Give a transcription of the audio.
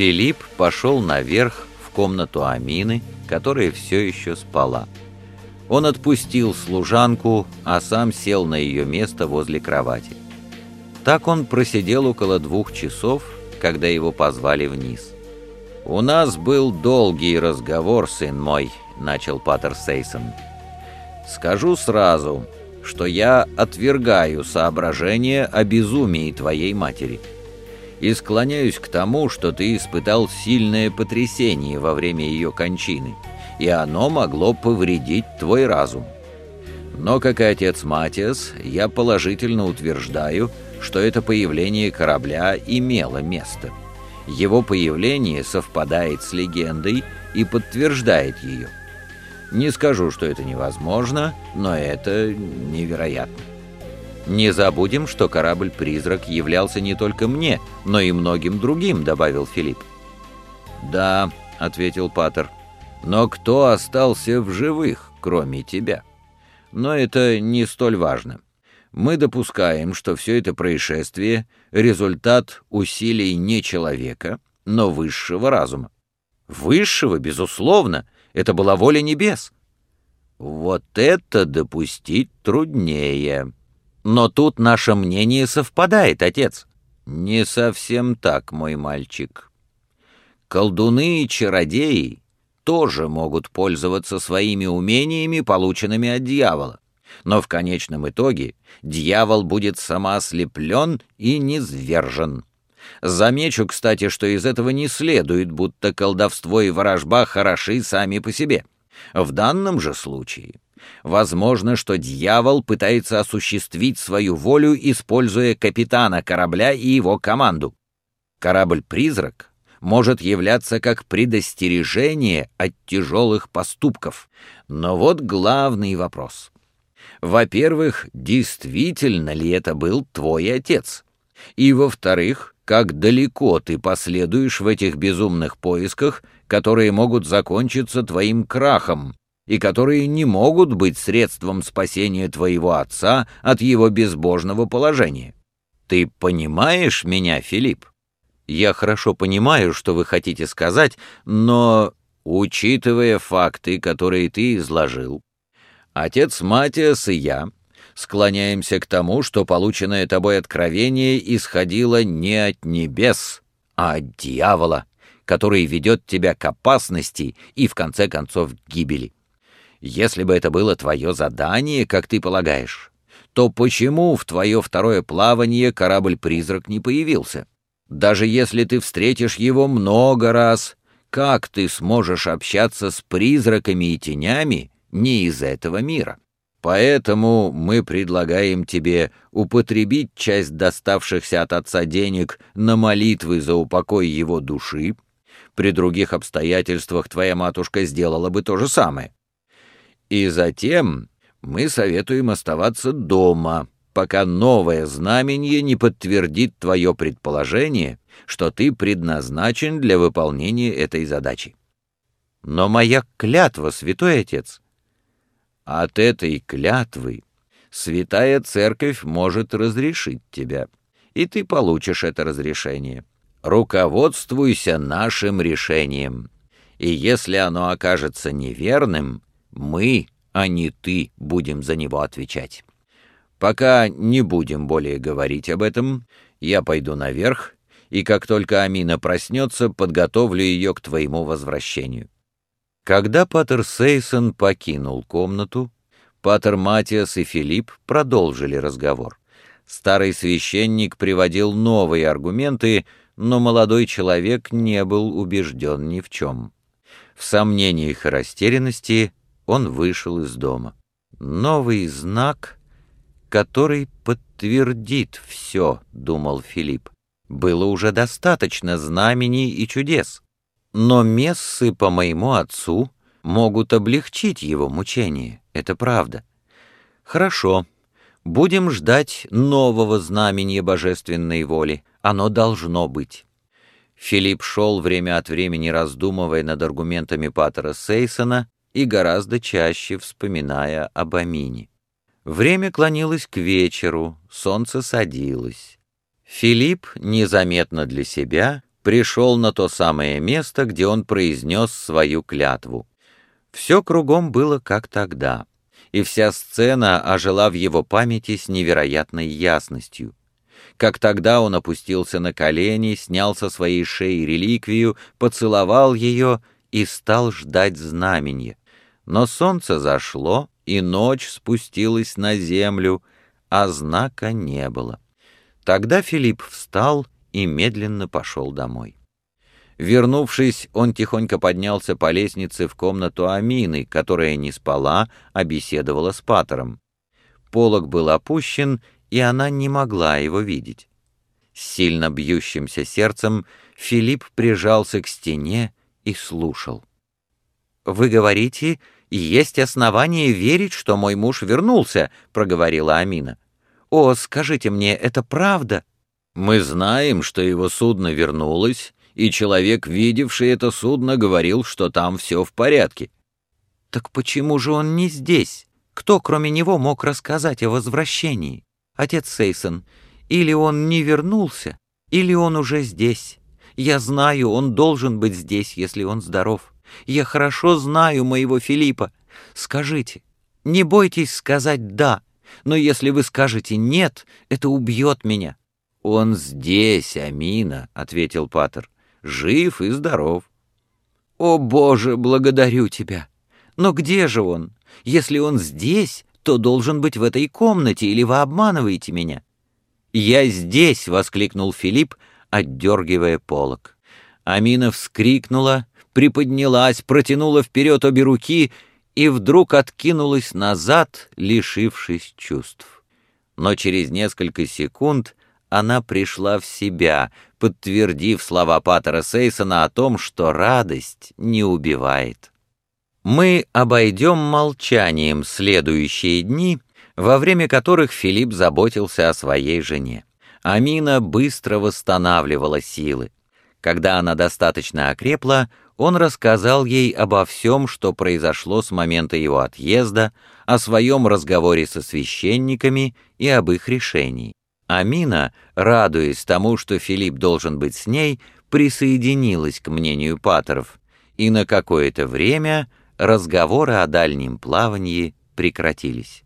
Филипп пошел наверх в комнату Амины, которая все еще спала. Он отпустил служанку, а сам сел на ее место возле кровати. Так он просидел около двух часов, когда его позвали вниз. «У нас был долгий разговор, сын мой», — начал Паттер Сейсон. «Скажу сразу, что я отвергаю соображение о безумии твоей матери» и склоняюсь к тому, что ты испытал сильное потрясение во время ее кончины, и оно могло повредить твой разум. Но, как и отец Матиас, я положительно утверждаю, что это появление корабля имело место. Его появление совпадает с легендой и подтверждает ее. Не скажу, что это невозможно, но это невероятно. «Не забудем, что корабль-призрак являлся не только мне, но и многим другим», — добавил Филипп. «Да», — ответил Паттер, — «но кто остался в живых, кроме тебя? Но это не столь важно. Мы допускаем, что все это происшествие — результат усилий не человека, но высшего разума. Высшего, безусловно, это была воля небес. Вот это допустить труднее». Но тут наше мнение совпадает, отец. Не совсем так, мой мальчик. Колдуны и чародеи тоже могут пользоваться своими умениями, полученными от дьявола. Но в конечном итоге дьявол будет самоослеплен и низвержен. Замечу, кстати, что из этого не следует, будто колдовство и ворожба хороши сами по себе. В данном же случае Возможно, что дьявол пытается осуществить свою волю, используя капитана корабля и его команду. Корабль-призрак может являться как предостережение от тяжелых поступков. Но вот главный вопрос. Во-первых, действительно ли это был твой отец? И во-вторых, как далеко ты последуешь в этих безумных поисках, которые могут закончиться твоим крахом, и которые не могут быть средством спасения твоего отца от его безбожного положения. Ты понимаешь меня, Филипп? Я хорошо понимаю, что вы хотите сказать, но, учитывая факты, которые ты изложил, отец Матиас и я склоняемся к тому, что полученное тобой откровение исходило не от небес, а от дьявола, который ведет тебя к опасности и, в конце концов, к гибели. Если бы это было твое задание, как ты полагаешь, то почему в твое второе плавание корабль-призрак не появился? Даже если ты встретишь его много раз, как ты сможешь общаться с призраками и тенями не из этого мира? Поэтому мы предлагаем тебе употребить часть доставшихся от отца денег на молитвы за упокой его души. При других обстоятельствах твоя матушка сделала бы то же самое. И затем мы советуем оставаться дома, пока новое знамение не подтвердит твое предположение, что ты предназначен для выполнения этой задачи. Но моя клятва, святой отец, от этой клятвы святая церковь может разрешить тебя, и ты получишь это разрешение. Руководствуйся нашим решением, и если оно окажется неверным, мы, а не ты, будем за него отвечать. Пока не будем более говорить об этом, я пойду наверх, и как только Амина проснется, подготовлю ее к твоему возвращению». Когда Патер Сейсон покинул комнату, Патер Матиас и Филипп продолжили разговор. Старый священник приводил новые аргументы, но молодой человек не был убежден ни в чем. В сомнениях и растерянности он вышел из дома. Новый знак, который подтвердит все, думал Филипп. Было уже достаточно знамений и чудес. Но мессы по моему отцу могут облегчить его мучение, это правда. Хорошо, будем ждать нового знамения божественной воли, оно должно быть. Филипп шел время от времени, раздумывая над аргументами Паттера Сейсона, и гораздо чаще вспоминая об Амине. Время клонилось к вечеру, солнце садилось. Филипп незаметно для себя пришел на то самое место, где он произнес свою клятву. Все кругом было как тогда, и вся сцена ожила в его памяти с невероятной ясностью. Как тогда он опустился на колени, снял со своей шеи реликвию, поцеловал ее и стал ждать знамения. Но солнце зашло, и ночь спустилась на землю, а знака не было. Тогда Филипп встал и медленно пошел домой. Вернувшись, он тихонько поднялся по лестнице в комнату Амины, которая не спала, а беседовала с Патером. Полог был опущен, и она не могла его видеть. С сильно бьющимся сердцем Филипп прижался к стене и слушал. «Вы говорите, есть основания верить, что мой муж вернулся», — проговорила Амина. «О, скажите мне, это правда?» «Мы знаем, что его судно вернулось, и человек, видевший это судно, говорил, что там все в порядке. Так почему же он не здесь? Кто, кроме него, мог рассказать о возвращении? Отец Сейсон, или он не вернулся, или он уже здесь. Я знаю, он должен быть здесь, если он здоров. Я хорошо знаю моего Филиппа. Скажите, не бойтесь сказать «да», но если вы скажете «нет», это убьет меня». «Он здесь, Амина», — ответил Патер жив и здоров. О, Боже, благодарю тебя! Но где же он? Если он здесь, то должен быть в этой комнате, или вы обманываете меня? Я здесь! — воскликнул Филипп, отдергивая полок. Амина вскрикнула, приподнялась, протянула вперед обе руки и вдруг откинулась назад, лишившись чувств. Но через несколько секунд она пришла в себя, подтвердив слова Паттера Сейсона о том, что радость не убивает. Мы обойдем молчанием следующие дни, во время которых Филипп заботился о своей жене. Амина быстро восстанавливала силы. Когда она достаточно окрепла, он рассказал ей обо всем, что произошло с момента его отъезда, о своем разговоре со священниками и об их решении. Амина, радуясь тому, что Филипп должен быть с ней, присоединилась к мнению патеров, и на какое-то время разговоры о дальнем плавании прекратились.